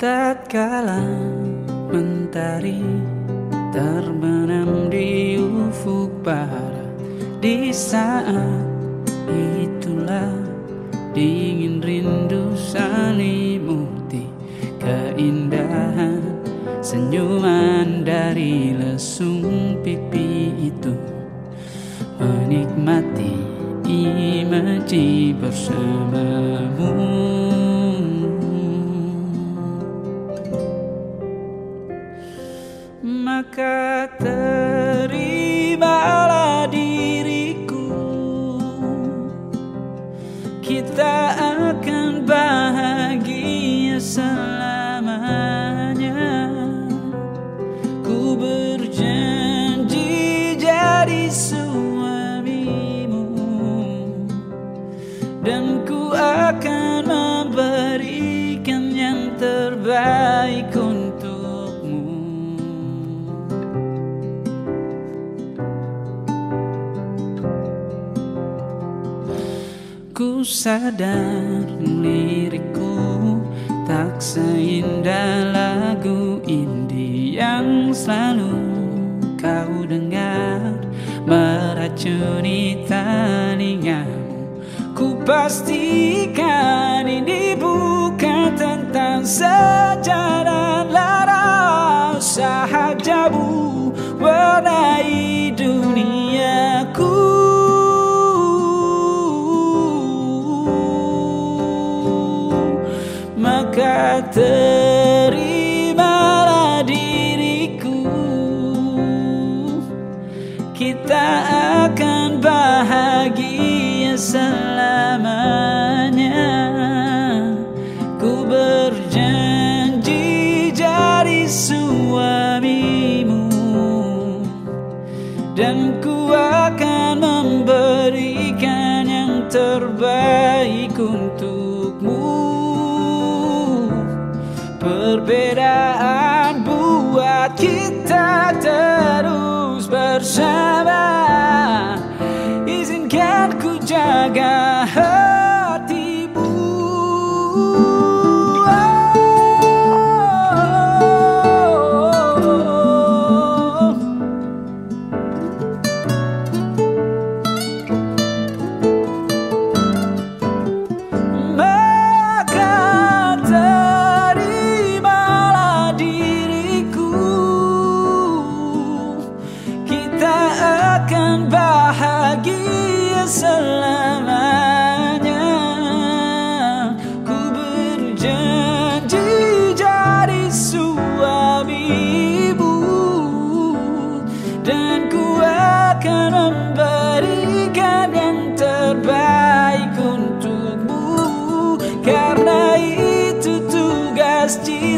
tatkala mentari terbenam di ufuk barat. Di saat itulah dingin rindu selimuti keindahan senyuman dari lesung pipi itu. Menikmati imaji bersamamu akan memberikan yang terbaik Ku sadar liriku tak seindah lagu indie yang selalu kau dengar meracuni telingamu. Ku pastikan ini bukan tentang sejarah lara sahaja bu warnai duniaku. maka terimalah dan ku akan memberikan yang terbaik untukmu. Perbedaan buat kita terus bersama. Izinkan ku jaga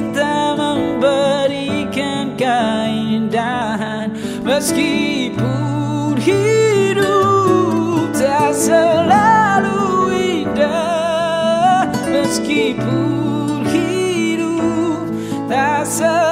cinta memberikan keindahan. Meskipun hidup selalu indah meskipun hidup tak selalu